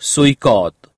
所以